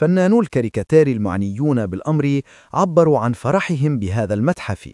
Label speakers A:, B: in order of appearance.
A: فنانو الكاريكاتير المعنيون بالأمر عبروا عن فرحهم بهذا المتحف.